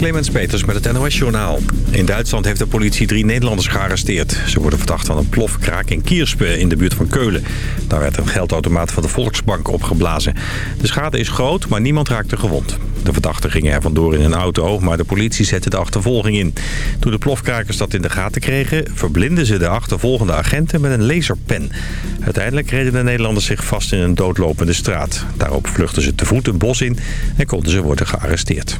Clemens Peters met het NOS-journaal. In Duitsland heeft de politie drie Nederlanders gearresteerd. Ze worden verdacht van een plofkraak in Kierspe in de buurt van Keulen. Daar werd een geldautomaat van de Volksbank opgeblazen. De schade is groot, maar niemand raakte gewond. De verdachten gingen er vandoor in een auto, maar de politie zette de achtervolging in. Toen de plofkrakers dat in de gaten kregen... verblinden ze de achtervolgende agenten met een laserpen. Uiteindelijk reden de Nederlanders zich vast in een doodlopende straat. Daarop vluchtten ze te voet een bos in en konden ze worden gearresteerd.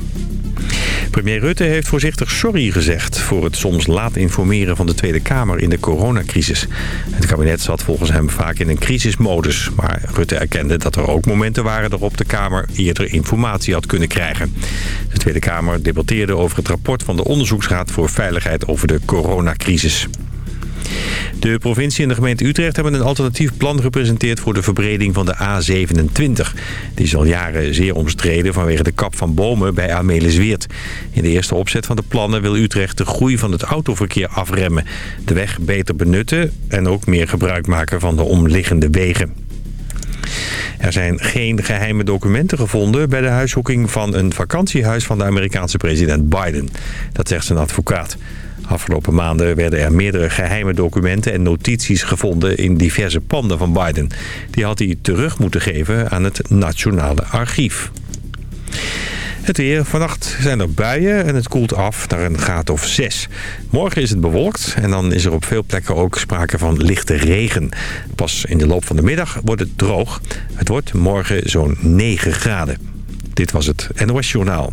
Premier Rutte heeft voorzichtig sorry gezegd voor het soms laat informeren van de Tweede Kamer in de coronacrisis. Het kabinet zat volgens hem vaak in een crisismodus, maar Rutte erkende dat er ook momenten waren waarop de Kamer eerder informatie had kunnen krijgen. De Tweede Kamer debatteerde over het rapport van de Onderzoeksraad voor Veiligheid over de coronacrisis. De provincie en de gemeente Utrecht hebben een alternatief plan gepresenteerd voor de verbreding van de A27. Die is al jaren zeer omstreden vanwege de kap van bomen bij Amelisweert. In de eerste opzet van de plannen wil Utrecht de groei van het autoverkeer afremmen. De weg beter benutten en ook meer gebruik maken van de omliggende wegen. Er zijn geen geheime documenten gevonden bij de huiszoeking van een vakantiehuis van de Amerikaanse president Biden. Dat zegt zijn advocaat. Afgelopen maanden werden er meerdere geheime documenten en notities gevonden in diverse panden van Biden. Die had hij terug moeten geven aan het Nationale Archief. Het weer. Vannacht zijn er buien en het koelt af naar een graad of 6. Morgen is het bewolkt en dan is er op veel plekken ook sprake van lichte regen. Pas in de loop van de middag wordt het droog. Het wordt morgen zo'n 9 graden. Dit was het NOS Journaal.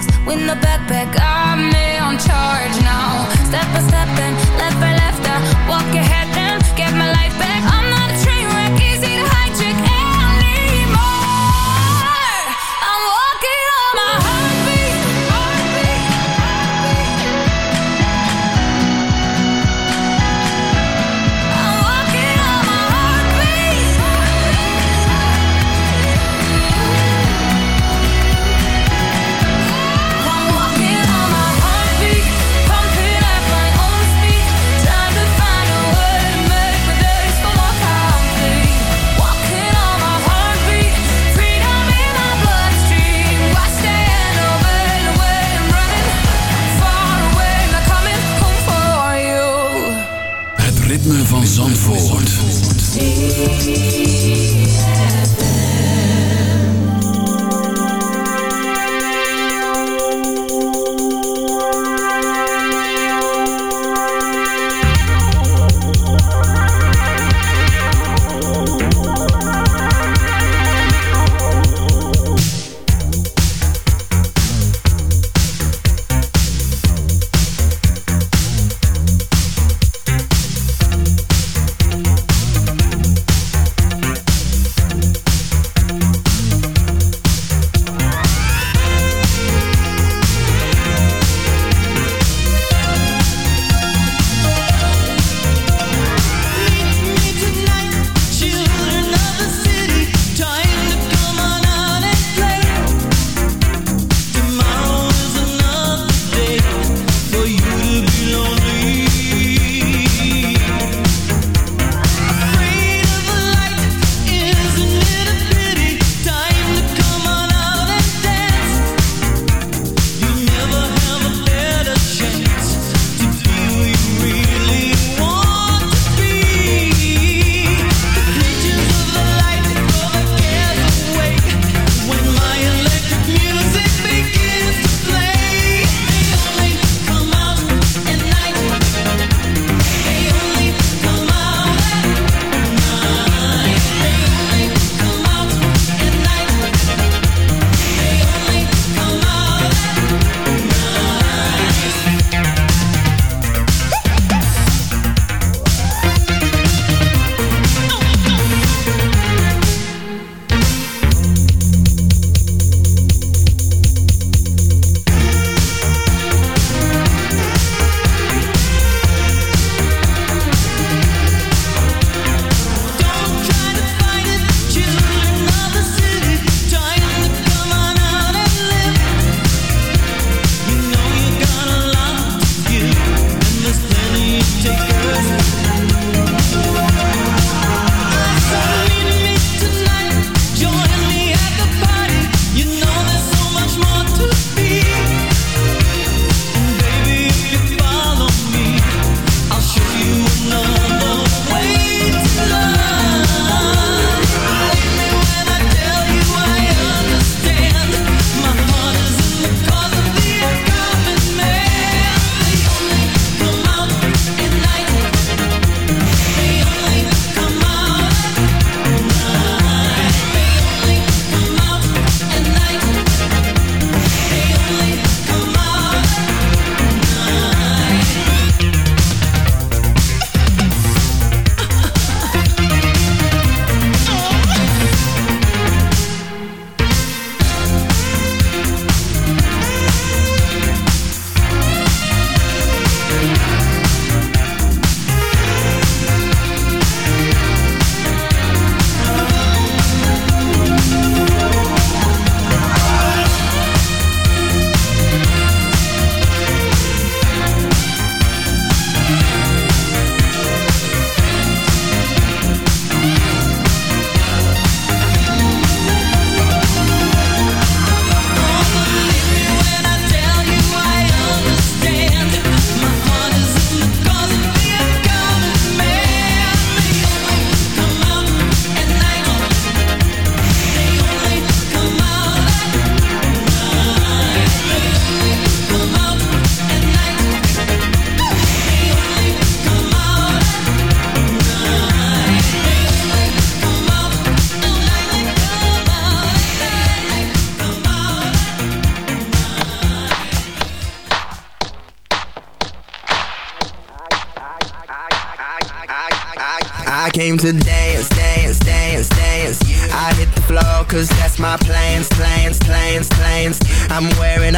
flashbacks, with no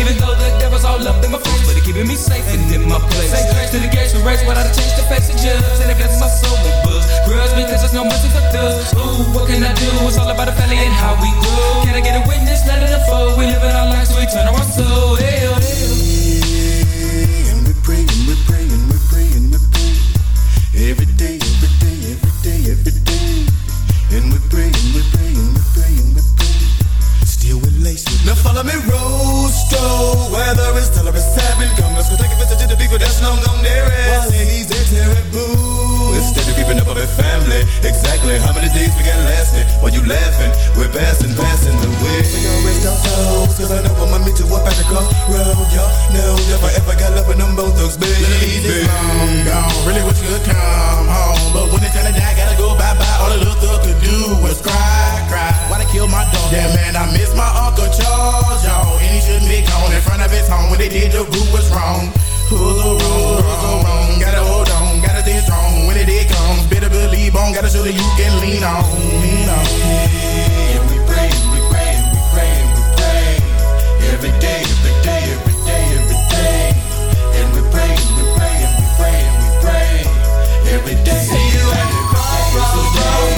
even though the devil's all up in my face. But he keeping me safe and in my place. Say grace to the gates we race without a change to face the judge. And it blesses my soul with books. Grudge because there's no mercy for thugs. Ooh, what can I do? It's all about the family and how we grow. Can I get a witness? Let it unfold. We living our lives, so we turn our soul. Hell, hell. Keeping family. Exactly how many days we got lasting? While you laughing, we're passing, passing the way. We gon' rest our souls, cause I know I'ma meet you up at the crossroad. Y'all know if I ever got love with them both thugs, baby. Ladies, long gone. Really wish you could come home. But when it's time to die, gotta go bye-bye. All the little thug could do was cry, cry. Why they kill my dog? Yeah, man, I miss my Uncle Charles, y'all. And he shouldn't be gone in front of his home. When they did, the group was wrong. Who's wrong? Who's wrong? Gotta hold on, gotta stay strong. When it everybody, bone, got a shoulder you can lean on. Lean on. We pray, we pray, we pray, we pray. Every day, every day, every day, every day. And we pray, we pray, we pray, we pray. Every day. See you at the crossroads.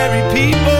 ordinary people.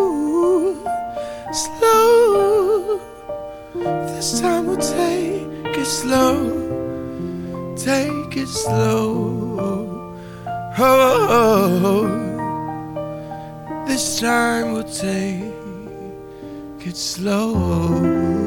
Oh.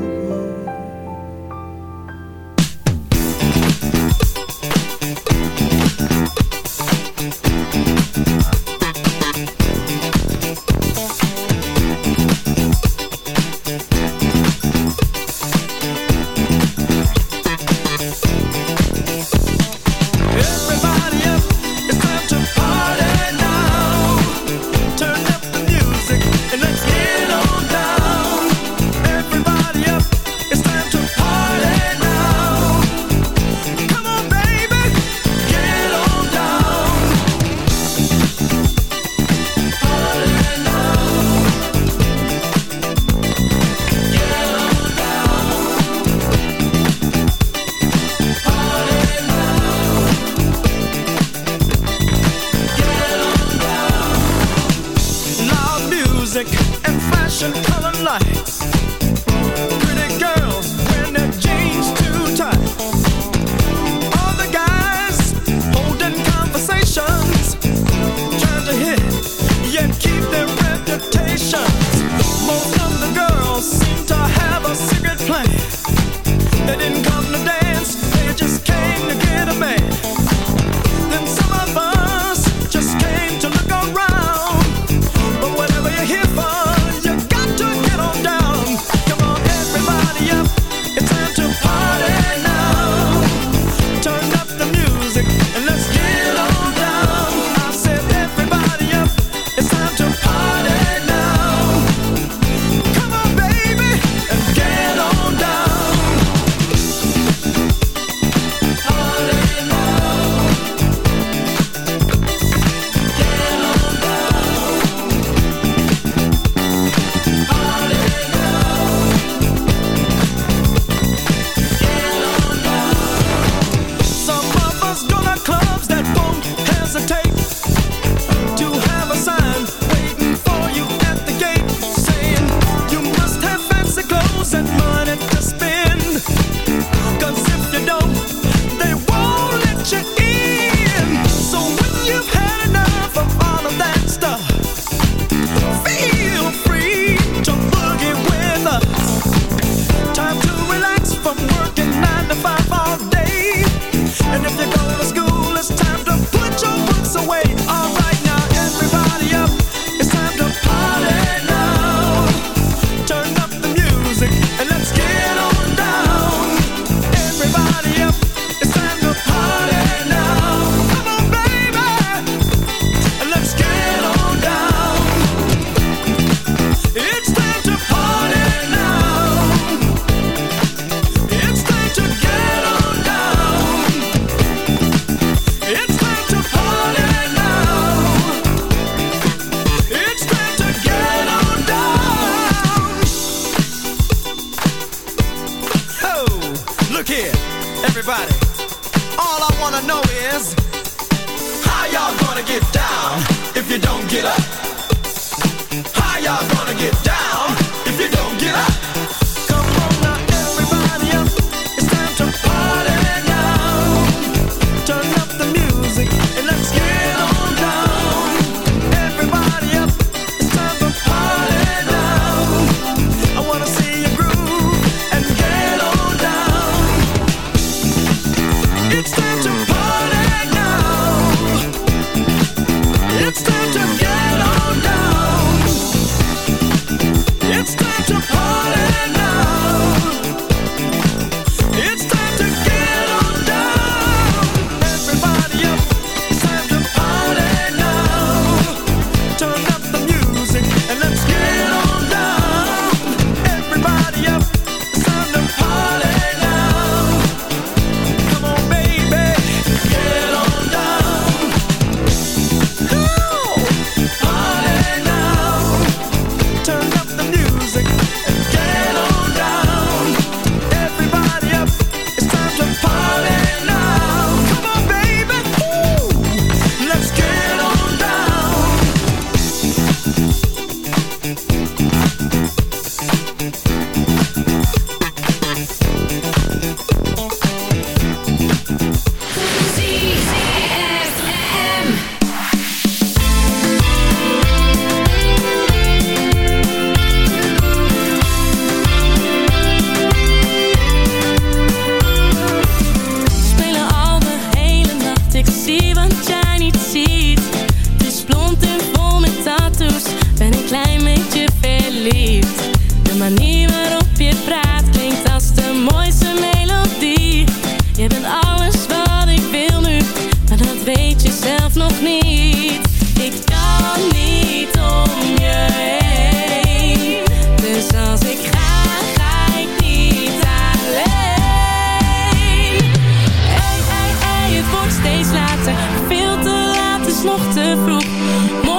Nog te vroeg.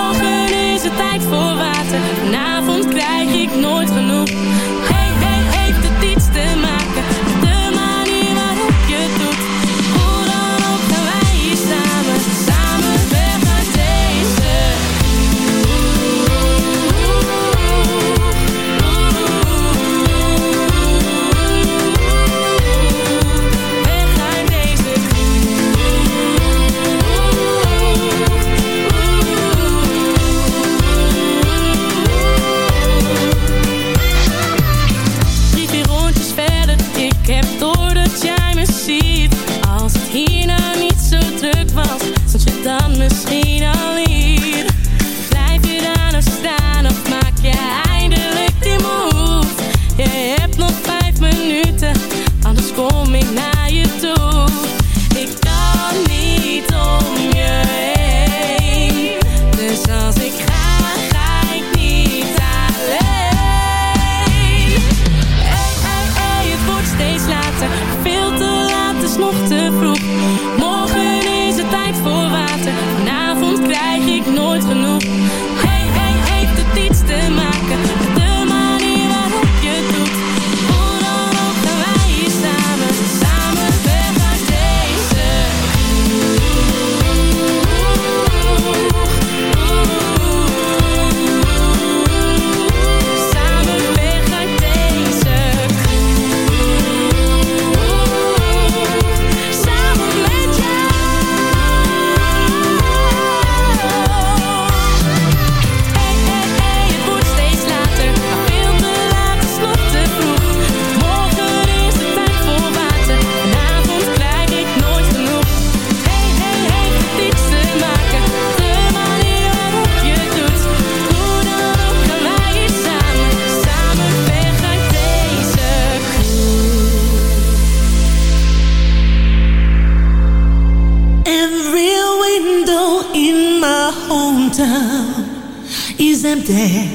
Is